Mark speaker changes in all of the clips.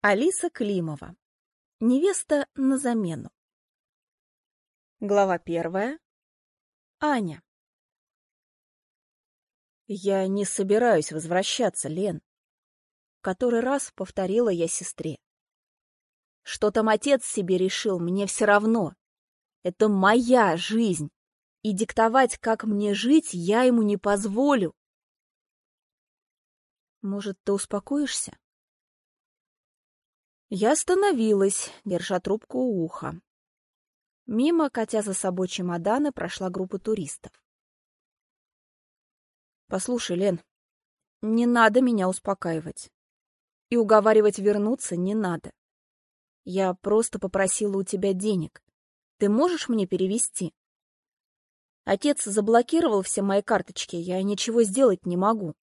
Speaker 1: Алиса Климова. Невеста на замену. Глава первая. Аня. Я не собираюсь возвращаться, Лен. Который раз повторила я сестре. Что там отец себе решил, мне все равно. Это моя жизнь, и диктовать, как мне жить, я ему не позволю. Может, ты успокоишься? Я остановилась, держа трубку у уха. Мимо, катя за собой чемоданы, прошла группа туристов. «Послушай, Лен, не надо меня успокаивать. И уговаривать вернуться не надо. Я просто попросила у тебя денег. Ты можешь мне перевести? Отец заблокировал все мои карточки, я ничего сделать не могу.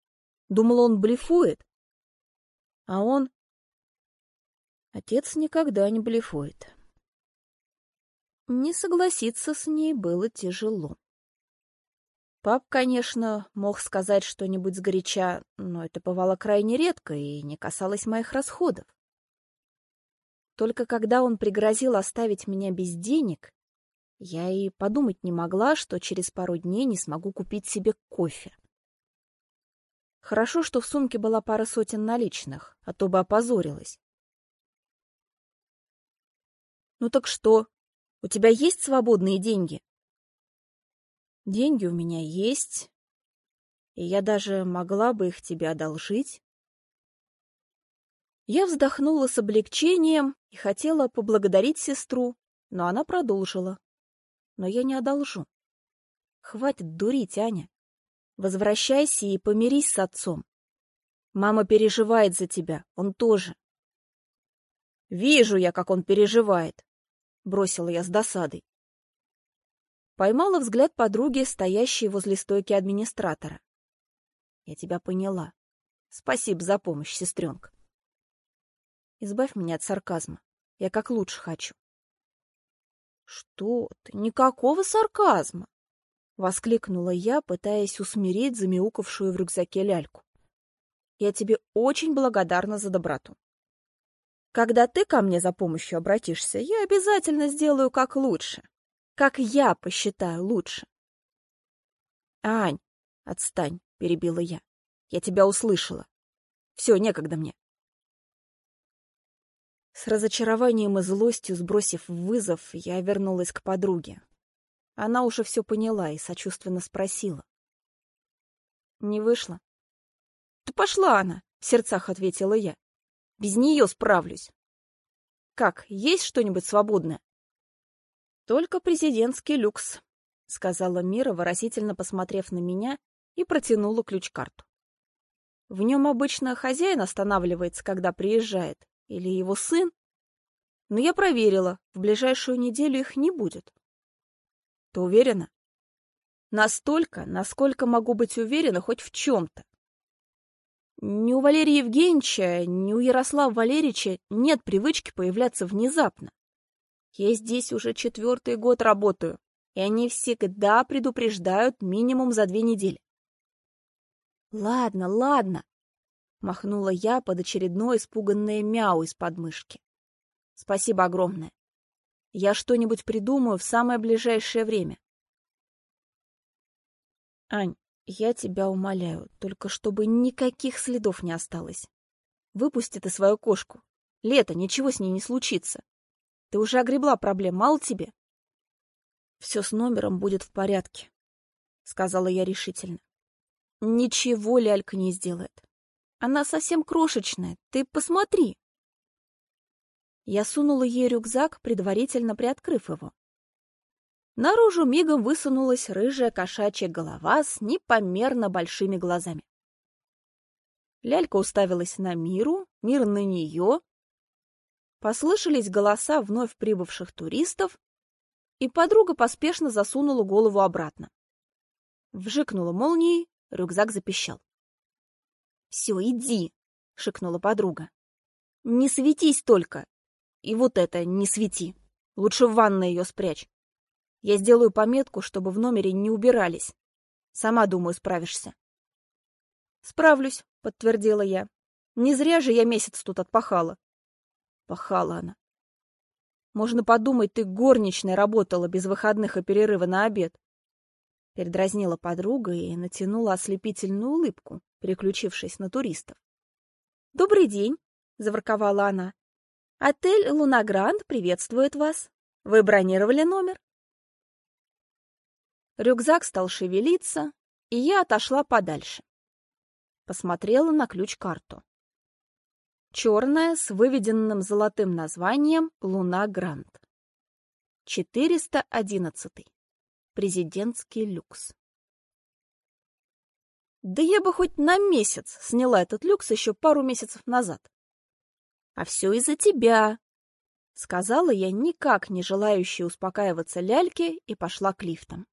Speaker 1: Думала, он блефует. А он... Отец никогда не блефует. Не согласиться с ней было тяжело. Пап, конечно, мог сказать что-нибудь сгоряча, но это бывало крайне редко и не касалось моих расходов. Только когда он пригрозил оставить меня без денег, я и подумать не могла, что через пару дней не смогу купить себе кофе. Хорошо, что в сумке была пара сотен наличных, а то бы опозорилась. «Ну так что? У тебя есть свободные деньги?» «Деньги у меня есть, и я даже могла бы их тебе одолжить». Я вздохнула с облегчением и хотела поблагодарить сестру, но она продолжила. «Но я не одолжу. Хватит дурить, Аня. Возвращайся и помирись с отцом. Мама переживает за тебя, он тоже. Вижу я, как он переживает, бросила я с досадой. Поймала взгляд подруги, стоящей возле стойки администратора. Я тебя поняла. Спасибо за помощь, сестренка. Избавь меня от сарказма. Я как лучше хочу. Что ты? Никакого сарказма. — воскликнула я, пытаясь усмирить замяукавшую в рюкзаке ляльку. «Я тебе очень благодарна за доброту. Когда ты ко мне за помощью обратишься, я обязательно сделаю как лучше. Как я посчитаю лучше». «Ань, отстань», — перебила я. «Я тебя услышала. Все, некогда мне». С разочарованием и злостью сбросив вызов, я вернулась к подруге, она уже все поняла и сочувственно спросила. «Не вышло?» «Да пошла она!» — в сердцах ответила я. «Без нее справлюсь». «Как, есть что-нибудь свободное?» «Только президентский люкс», — сказала Мира, выразительно посмотрев на меня, и протянула ключ-карту. В нем обычно хозяин останавливается, когда приезжает, или его сын. Но я проверила, в ближайшую неделю их не будет. Ты уверена? Настолько, насколько могу быть уверена хоть в чем-то. Ни у Валерия Евгеньевича, ни у Ярослава Валерьевича нет привычки появляться внезапно. Я здесь уже четвертый год работаю, и они всегда предупреждают минимум за две недели. «Ладно, ладно», — махнула я под очередное испуганное мяу из подмышки. «Спасибо огромное. Я что-нибудь придумаю в самое ближайшее время. Ань, я тебя умоляю, только чтобы никаких следов не осталось. Выпусти ты свою кошку. Лето, ничего с ней не случится. Ты уже огребла проблем, мало тебе? Все с номером будет в порядке, — сказала я решительно. Ничего лялька не сделает. Она совсем крошечная, ты посмотри. Я сунула ей рюкзак, предварительно приоткрыв его. Наружу мигом высунулась рыжая кошачья голова с непомерно большими глазами. Лялька уставилась на миру, мир на нее. Послышались голоса вновь прибывших туристов, и подруга поспешно засунула голову обратно. Вжикнула молнией, рюкзак запищал. — Все, иди, — шикнула подруга. — Не светись только, и вот это не свети. Лучше в ванной ее спрячь. Я сделаю пометку, чтобы в номере не убирались. Сама, думаю, справишься. Справлюсь, подтвердила я. Не зря же я месяц тут отпахала. Пахала она. Можно подумать, ты горничной работала без выходных и перерыва на обед. Передразнила подруга и натянула ослепительную улыбку, переключившись на туристов. «Добрый день!» — заворковала она. «Отель «Лунагранд» приветствует вас. Вы бронировали номер?» Рюкзак стал шевелиться, и я отошла подальше. Посмотрела на ключ-карту. Черная с выведенным золотым названием «Луна Гранд». 411. Президентский люкс. Да я бы хоть на месяц сняла этот люкс еще пару месяцев назад. А все из-за тебя, — сказала я, никак не желающая успокаиваться ляльке, и пошла к лифтам.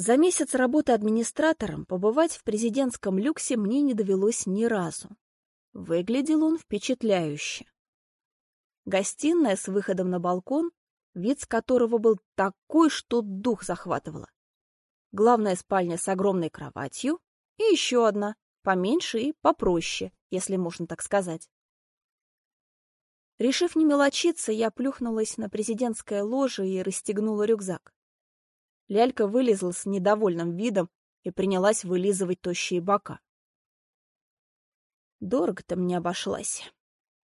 Speaker 1: За месяц работы администратором побывать в президентском люксе мне не довелось ни разу. Выглядел он впечатляюще. Гостиная с выходом на балкон, вид с которого был такой, что дух захватывало. Главная спальня с огромной кроватью и еще одна, поменьше и попроще, если можно так сказать. Решив не мелочиться, я плюхнулась на президентское ложе и расстегнула рюкзак. Лялька вылезла с недовольным видом и принялась вылизывать тощие бока. Дорого-то мне обошлась.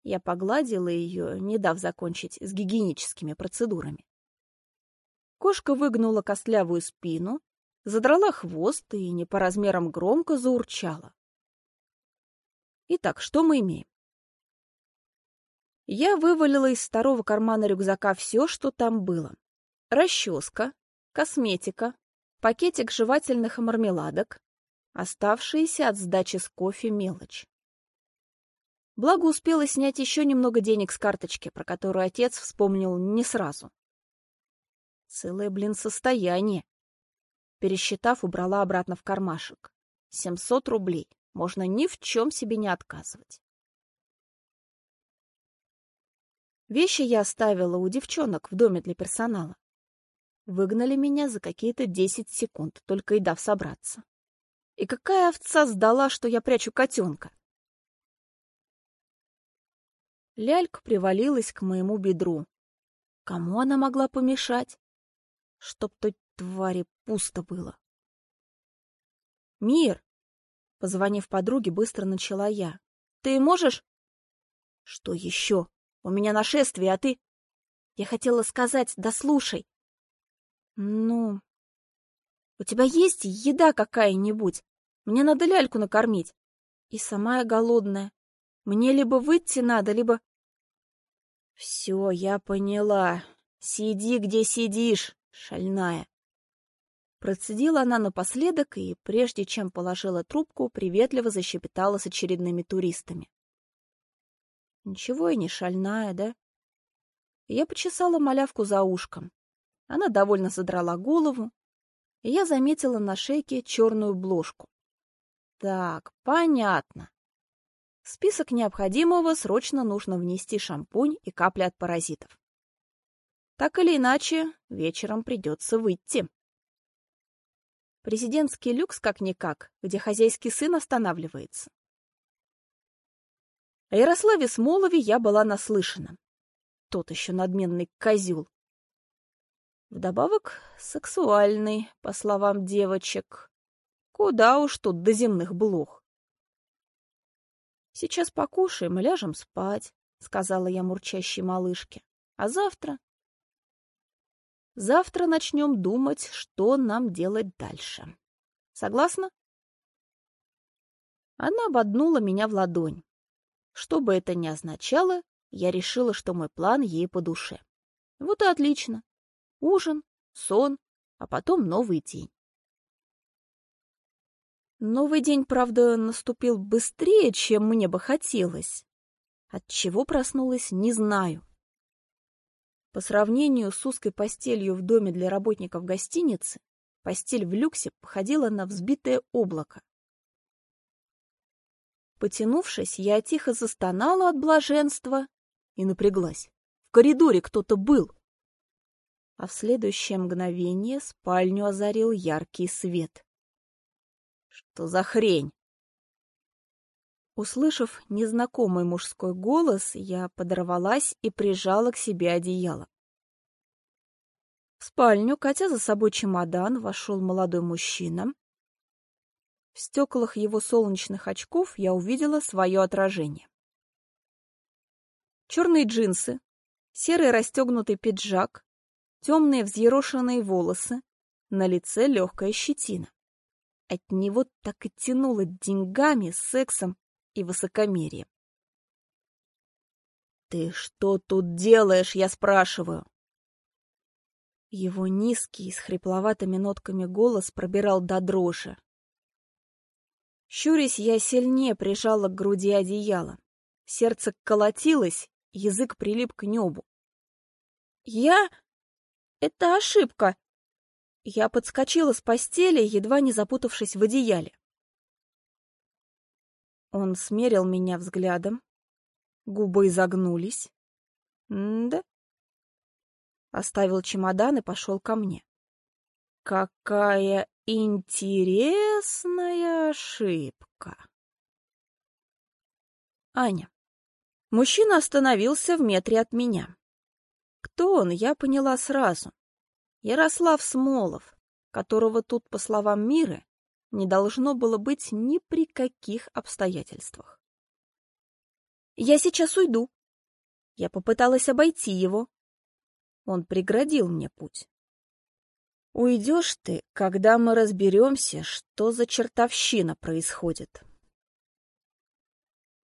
Speaker 1: Я погладила ее, не дав закончить с гигиеническими процедурами. Кошка выгнула костлявую спину, задрала хвост и не по размерам громко заурчала. Итак, что мы имеем? Я вывалила из второго кармана рюкзака все, что там было. Расческа, косметика, пакетик жевательных мармеладок, оставшиеся от сдачи с кофе мелочь. Благо успела снять еще немного денег с карточки, про которую отец вспомнил не сразу. Целое, блин, состояние. Пересчитав, убрала обратно в кармашек. Семьсот рублей. Можно ни в чем себе не отказывать. Вещи я оставила у девчонок в доме для персонала. Выгнали меня за какие-то десять секунд, только и дав собраться. И какая овца сдала, что я прячу котенка? Лялька привалилась к моему бедру. Кому она могла помешать? Чтоб той твари пусто было. «Мир!» Позвонив подруге, быстро начала я. «Ты можешь?» «Что еще? У меня нашествие, а ты...» «Я хотела сказать, да слушай. «Ну, у тебя есть еда какая-нибудь? Мне надо ляльку накормить. И сама я голодная. Мне либо выйти надо, либо...» «Все, я поняла. Сиди, где сидишь, шальная». Процедила она напоследок и, прежде чем положила трубку, приветливо защепетала с очередными туристами. Ничего и не шальная, да? Я почесала малявку за ушком. Она довольно задрала голову, и я заметила на шейке черную бложку. Так, понятно. В список необходимого срочно нужно внести шампунь и капли от паразитов. Так или иначе, вечером придется выйти. Президентский люкс как-никак, где хозяйский сын останавливается. О Ярославе Смолове я была наслышана. Тот еще надменный козел. Вдобавок сексуальный, по словам девочек. Куда уж тут до земных блох. «Сейчас покушаем и ляжем спать», — сказала я мурчащей малышке. «А завтра?» «Завтра начнем думать, что нам делать дальше. Согласна?» Она ободнула меня в ладонь. Что бы это ни означало, я решила, что мой план ей по душе. Вот и отлично. Ужин, сон, а потом новый день. Новый день, правда, наступил быстрее, чем мне бы хотелось. От чего проснулась, не знаю. По сравнению с узкой постелью в доме для работников гостиницы, постель в люксе походила на взбитое облако. Потянувшись, я тихо застонала от блаженства и напряглась. В коридоре кто-то был а в следующее мгновение спальню озарил яркий свет. Что за хрень? Услышав незнакомый мужской голос, я подорвалась и прижала к себе одеяло. В спальню, катя за собой чемодан, вошел молодой мужчина. В стеклах его солнечных очков я увидела свое отражение. Черные джинсы, серый расстегнутый пиджак, темные взъерошенные волосы, на лице легкая щетина. От него так и тянуло деньгами, сексом и высокомерием. «Ты что тут делаешь?» — я спрашиваю. Его низкий, с хрипловатыми нотками голос пробирал до дрожи. Щурясь, я сильнее прижала к груди одеяло. Сердце колотилось, язык прилип к небу. «Я... Это ошибка!» Я подскочила с постели, едва не запутавшись в одеяле. Он смерил меня взглядом. Губы изогнулись. М-да оставил чемодан и пошел ко мне. Какая интересная ошибка. Аня. Мужчина остановился в метре от меня. Кто он, я поняла сразу. Ярослав Смолов, которого тут, по словам Миры, не должно было быть ни при каких обстоятельствах. «Я сейчас уйду». Я попыталась обойти его, он преградил мне путь. Уйдешь ты, когда мы разберемся, что за чертовщина происходит.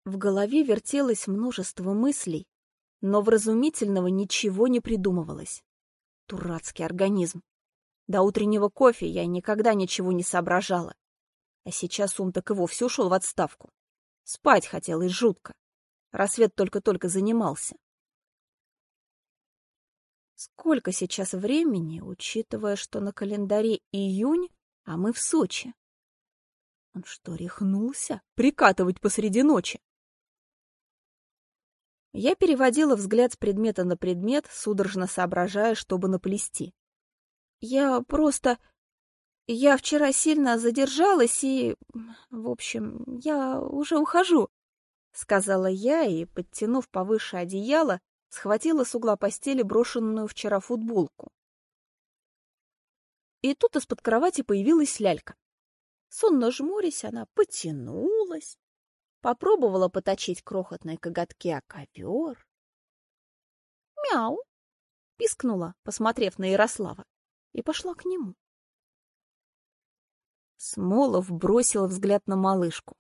Speaker 1: В голове вертелось множество мыслей, но вразумительного ничего не придумывалось. Дурацкий организм. До утреннего кофе я никогда ничего не соображала. А сейчас ум так и вовсе ушел в отставку. Спать хотелось жутко. Рассвет только-только занимался. Сколько сейчас времени, учитывая, что на календаре июнь, а мы в Сочи? Он что, рехнулся? Прикатывать посреди ночи? Я переводила взгляд с предмета на предмет, судорожно соображая, чтобы наплести. Я просто... Я вчера сильно задержалась и... В общем, я уже ухожу, — сказала я и, подтянув повыше одеяло, схватила с угла постели брошенную вчера футболку. И тут из-под кровати появилась лялька. Сонно жмурясь, она потянулась, попробовала поточить крохотные коготки о ковер. «Мяу!» — пискнула, посмотрев на Ярослава, и пошла к нему. Смолов бросил взгляд на малышку.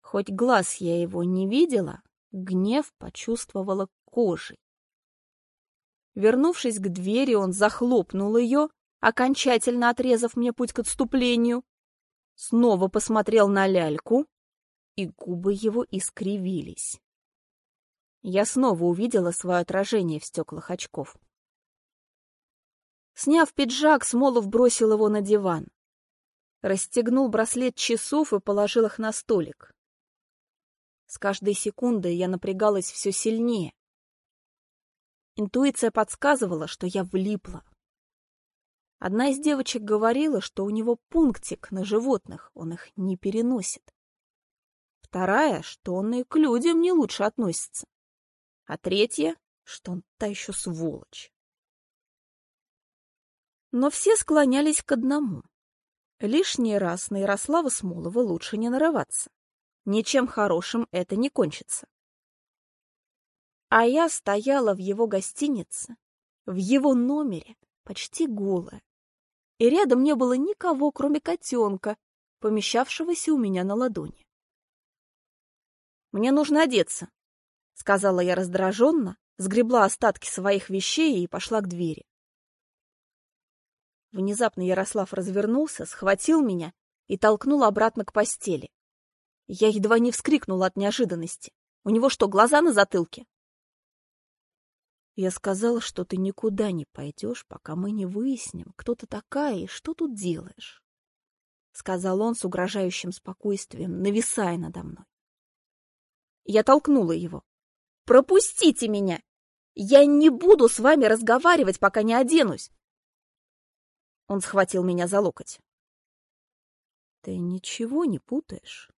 Speaker 1: Хоть глаз я его не видела, гнев почувствовала кожей. Вернувшись к двери, он захлопнул ее, окончательно отрезав мне путь к отступлению, снова посмотрел на ляльку, и губы его искривились. Я снова увидела свое отражение в стеклах очков. Сняв пиджак, Смолов бросил его на диван. Расстегнул браслет часов и положил их на столик. С каждой секундой я напрягалась все сильнее. Интуиция подсказывала, что я влипла. Одна из девочек говорила, что у него пунктик на животных, он их не переносит. Вторая, что он и к людям не лучше относится. А третья, что он та еще сволочь. Но все склонялись к одному. Лишний раз на Ярослава Смолова лучше не нарываться. Ничем хорошим это не кончится. А я стояла в его гостинице, в его номере, почти голая. И рядом не было никого, кроме котенка, помещавшегося у меня на ладони. «Мне нужно одеться», — сказала я раздраженно, сгребла остатки своих вещей и пошла к двери. Внезапно Ярослав развернулся, схватил меня и толкнул обратно к постели. Я едва не вскрикнула от неожиданности. У него что, глаза на затылке? Я сказала, что ты никуда не пойдешь, пока мы не выясним, кто ты такая и что тут делаешь. Сказал он с угрожающим спокойствием, нависая надо мной. Я толкнула его. «Пропустите меня! Я не буду с вами разговаривать, пока не оденусь!» Он схватил меня за локоть. «Ты ничего не путаешь?»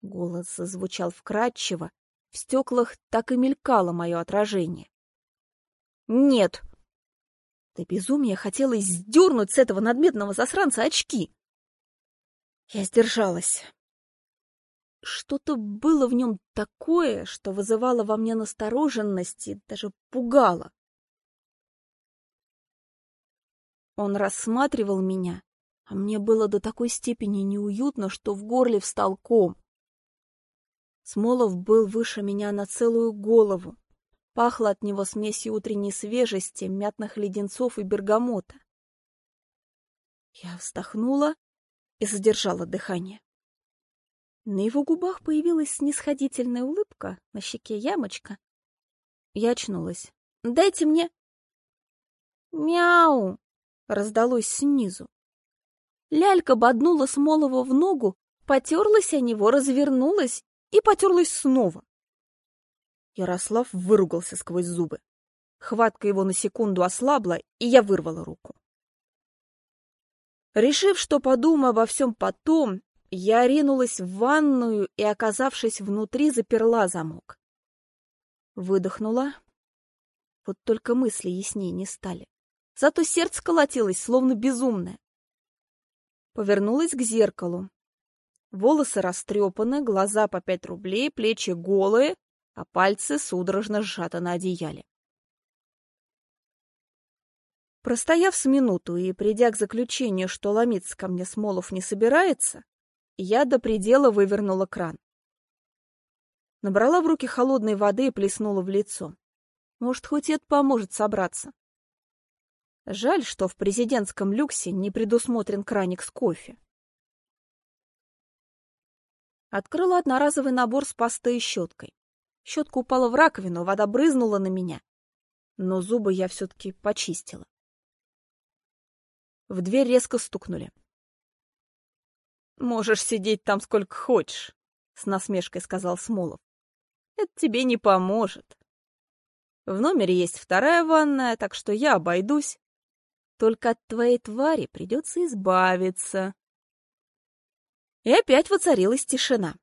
Speaker 1: Голос зазвучал вкрадчиво, в стеклах так и мелькало мое отражение. «Нет!» До безумия хотелось сдернуть с этого надменного засранца очки. Я сдержалась. Что-то было в нем такое, что вызывало во мне настороженность и даже пугало. Он рассматривал меня, а мне было до такой степени неуютно, что в горле встал ком. Смолов был выше меня на целую голову. Пахло от него смесью утренней свежести, мятных леденцов и бергамота. Я вздохнула и задержала дыхание. На его губах появилась снисходительная улыбка, на щеке ямочка. Я очнулась. «Дайте мне...» «Мяу!» — раздалось снизу. Лялька боднула Смолова в ногу, потерлась о него, развернулась и потерлась снова. Ярослав выругался сквозь зубы. Хватка его на секунду ослабла, и я вырвала руку. Решив, что подумаю обо всем потом, я ринулась в ванную и, оказавшись внутри, заперла замок. Выдохнула. Вот только мысли яснее не стали. Зато сердце колотилось, словно безумное. Повернулась к зеркалу. Волосы растрепаны, глаза по пять рублей, плечи голые, а пальцы судорожно сжаты на одеяле. Простояв с минуту и придя к заключению, что ломиться ко мне Смолов не собирается, я до предела вывернула кран. Набрала в руки холодной воды и плеснула в лицо. Может, хоть это поможет собраться. Жаль, что в президентском люксе не предусмотрен краник с кофе. Открыла одноразовый набор с пастой и щеткой. Щетка упала в раковину, вода брызнула на меня. Но зубы я все-таки почистила. В дверь резко стукнули. «Можешь сидеть там сколько хочешь», — с насмешкой сказал Смолов. «Это тебе не поможет. В номере есть вторая ванная, так что я обойдусь. Только от твоей твари придется избавиться». И опять воцарилась тишина.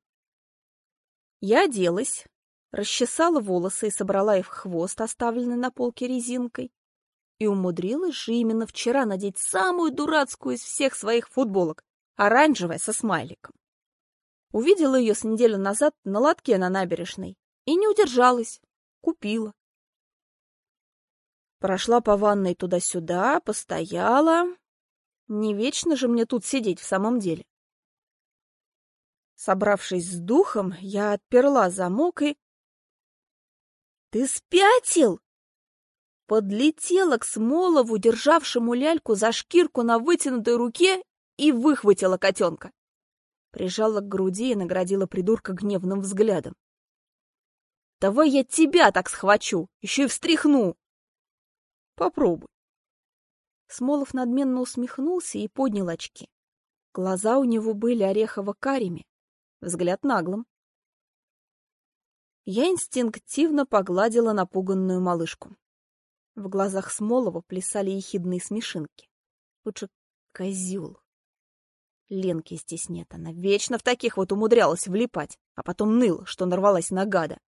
Speaker 1: Я оделась, расчесала волосы и собрала их в хвост, оставленный на полке резинкой, и умудрилась же именно вчера надеть самую дурацкую из всех своих футболок, оранжевая со смайликом. Увидела ее с неделю назад на лотке на набережной и не удержалась, купила. Прошла по ванной туда-сюда, постояла. Не вечно же мне тут сидеть в самом деле. Собравшись с духом, я отперла замок и... «Ты спятил?» Подлетела к Смолову, державшему ляльку за шкирку на вытянутой руке, и выхватила котенка. Прижала к груди и наградила придурка гневным взглядом. «Давай я тебя так схвачу, еще и встряхну!» «Попробуй!» Смолов надменно усмехнулся и поднял очки. Глаза у него были орехово-карими, взгляд наглым. Я инстинктивно погладила напуганную малышку. В глазах Смолова плясали ехидные смешинки. Лучше козел. Ленки здесь она вечно в таких вот умудрялась влипать, а потом ныла, что нарвалась на гада.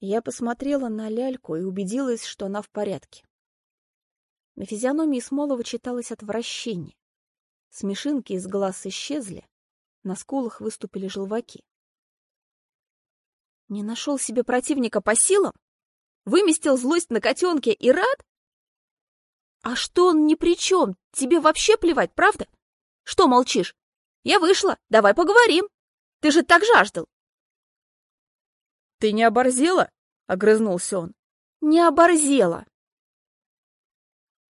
Speaker 1: Я посмотрела на ляльку и убедилась, что она в порядке. На физиономии Смолова читалось отвращение. Смешинки из глаз исчезли, на скулах выступили желваки. Не нашел себе противника по силам? Выместил злость на котенке и рад? А что он ни при чем? Тебе вообще плевать, правда? Что молчишь? Я вышла, давай поговорим. Ты же так жаждал.
Speaker 2: Ты не оборзела? Огрызнулся он.
Speaker 1: Не оборзела.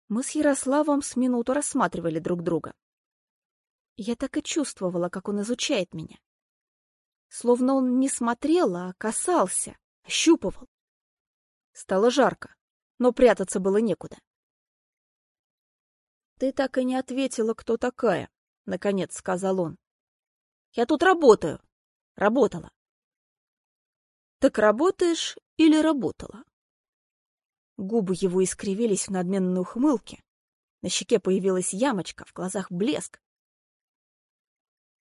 Speaker 1: Мы с Ярославом с минуту рассматривали друг друга. Я так и чувствовала, как он изучает меня. Словно он не смотрел, а касался, ощупывал. Стало жарко, но прятаться было некуда. «Ты так и не ответила, кто такая», — наконец сказал он. «Я тут работаю. Работала». «Так работаешь или работала?» Губы его искривились в надменной ухмылке. На щеке появилась ямочка, в глазах блеск.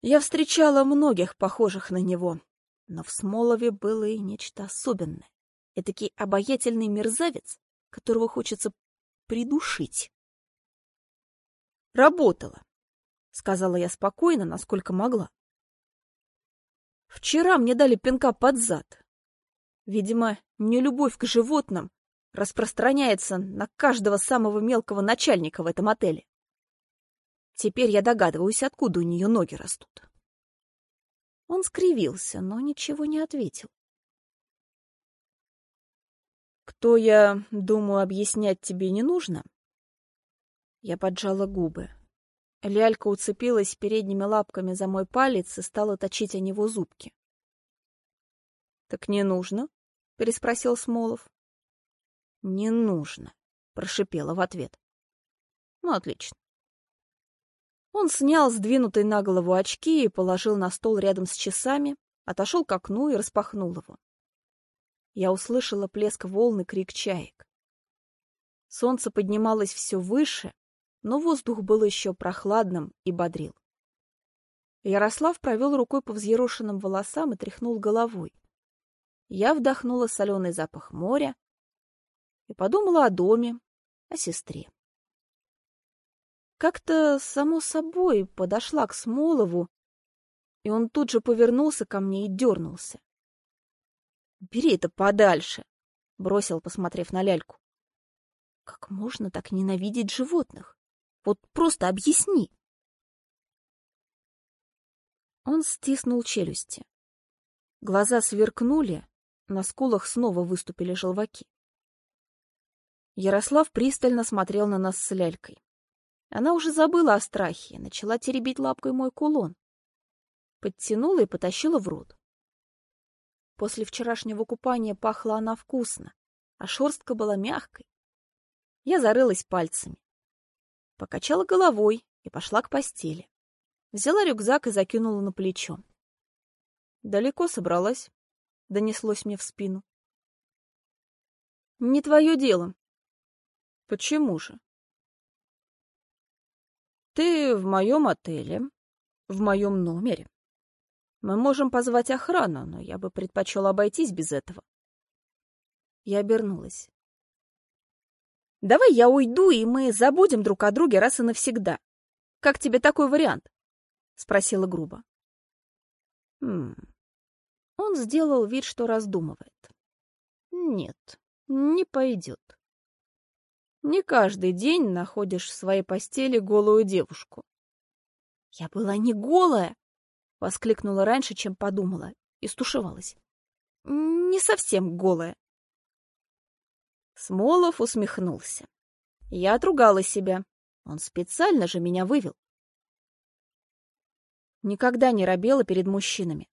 Speaker 1: Я встречала многих похожих на него, но в Смолове было и нечто особенное. Этакий обаятельный мерзавец, которого хочется придушить. Работала, сказала я спокойно, насколько могла. Вчера мне дали пинка под зад. Видимо, нелюбовь к животным распространяется на каждого самого мелкого начальника в этом отеле. Теперь я догадываюсь, откуда у нее ноги растут. Он скривился, но ничего не ответил. Кто я, думаю, объяснять тебе не нужно. Я поджала губы. Лялька уцепилась передними лапками за мой палец и стала точить о него зубки. — Так не нужно? — переспросил Смолов. — Не нужно, — прошипела в ответ. — Ну, отлично. Он снял сдвинутые на голову очки и положил на стол рядом с часами, отошел к окну и распахнул его. Я услышала плеск волн и крик чаек. Солнце поднималось все выше, но воздух был еще прохладным и бодрил. Ярослав провел рукой по взъерошенным волосам и тряхнул головой. Я вдохнула соленый запах моря и подумала о доме, о сестре. Как-то само собой подошла к Смолову, и он тут же повернулся ко мне и дернулся. «Бери это подальше!» — бросил, посмотрев на ляльку. «Как можно так ненавидеть животных? Вот просто объясни!» Он стиснул челюсти. Глаза сверкнули, на скулах снова выступили желваки. Ярослав пристально смотрел на нас с лялькой. Она уже забыла о страхе, начала теребить лапкой мой кулон. Подтянула и потащила в рот. После вчерашнего купания пахла она вкусно, а шерстка была мягкой. Я зарылась пальцами. Покачала головой и пошла к постели. Взяла рюкзак и закинула на плечо. Далеко собралась, донеслось мне в спину. Не твое дело. Почему же? Ты в моем отеле, в моем номере. Мы можем позвать охрану, но я бы предпочел обойтись без этого. Я обернулась. Давай я уйду, и мы забудем друг о друге раз и навсегда. Как тебе такой вариант? Спросила грубо. Хм. Он сделал вид, что раздумывает. Нет, не пойдет. Не каждый день находишь в своей постели голую девушку. Я была не голая, воскликнула раньше, чем подумала, и стушевалась. Не совсем голая. Смолов усмехнулся. Я отругала себя. Он специально же меня вывел. Никогда не робела перед мужчинами,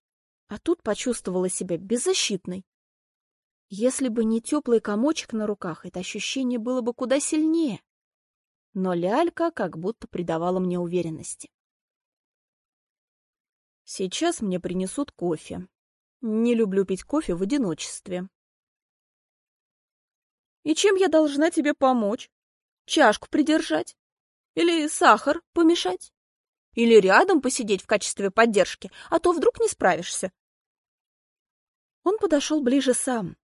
Speaker 1: а тут почувствовала себя беззащитной. Если бы не теплый комочек на руках, это ощущение было бы куда сильнее. Но лялька как будто придавала мне уверенности. Сейчас мне принесут кофе. Не люблю пить кофе в одиночестве. И чем я должна тебе помочь? Чашку придержать? Или сахар помешать? Или рядом посидеть в качестве поддержки, а то вдруг не справишься? Он подошел ближе сам,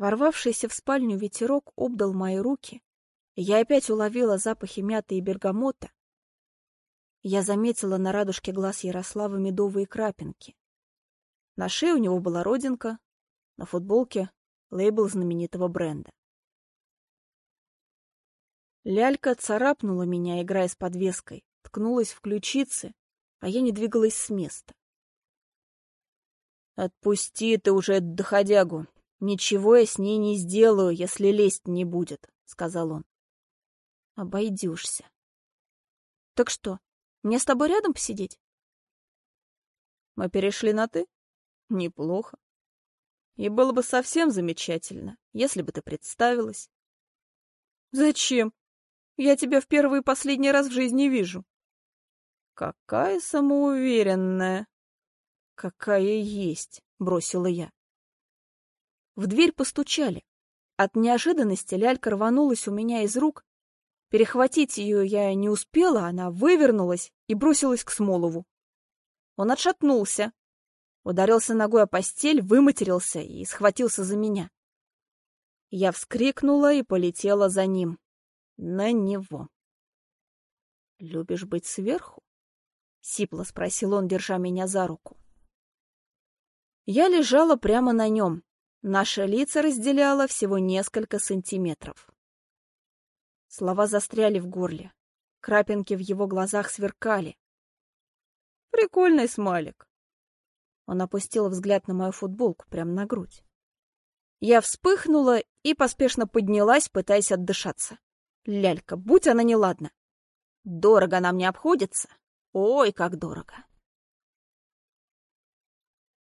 Speaker 1: Ворвавшийся в спальню ветерок обдал мои руки, и я опять уловила запахи мяты и бергамота. Я заметила на радужке глаз Ярослава медовые крапинки. На шее у него была родинка, на футболке лейбл знаменитого бренда. Лялька царапнула меня, играя с подвеской, ткнулась в ключицы, а я не двигалась с места. «Отпусти ты уже доходягу!» «Ничего я с ней не сделаю, если лезть не будет», — сказал он. «Обойдешься». «Так что, мне с тобой рядом посидеть?» «Мы перешли на «ты»?» «Неплохо. И было бы совсем замечательно, если бы ты представилась». «Зачем? Я тебя в первый и последний раз в жизни вижу». «Какая самоуверенная!» «Какая есть!» — бросила я. В дверь постучали. От неожиданности лялька рванулась у меня из рук. Перехватить ее я не успела, она вывернулась и бросилась к Смолову. Он отшатнулся, ударился ногой о постель, выматерился и схватился за меня. Я вскрикнула и полетела за ним. На него. «Любишь быть сверху?» — сипло спросил он, держа меня за руку. Я лежала прямо на нем. Наши лица разделяло всего несколько сантиметров. Слова застряли в горле. Крапинки в его глазах сверкали.
Speaker 2: «Прикольный смайлик».
Speaker 1: Он опустил взгляд на мою футболку прямо на грудь. Я вспыхнула и поспешно поднялась, пытаясь отдышаться. Лялька, будь она неладна. Дорого нам не обходится. Ой, как дорого.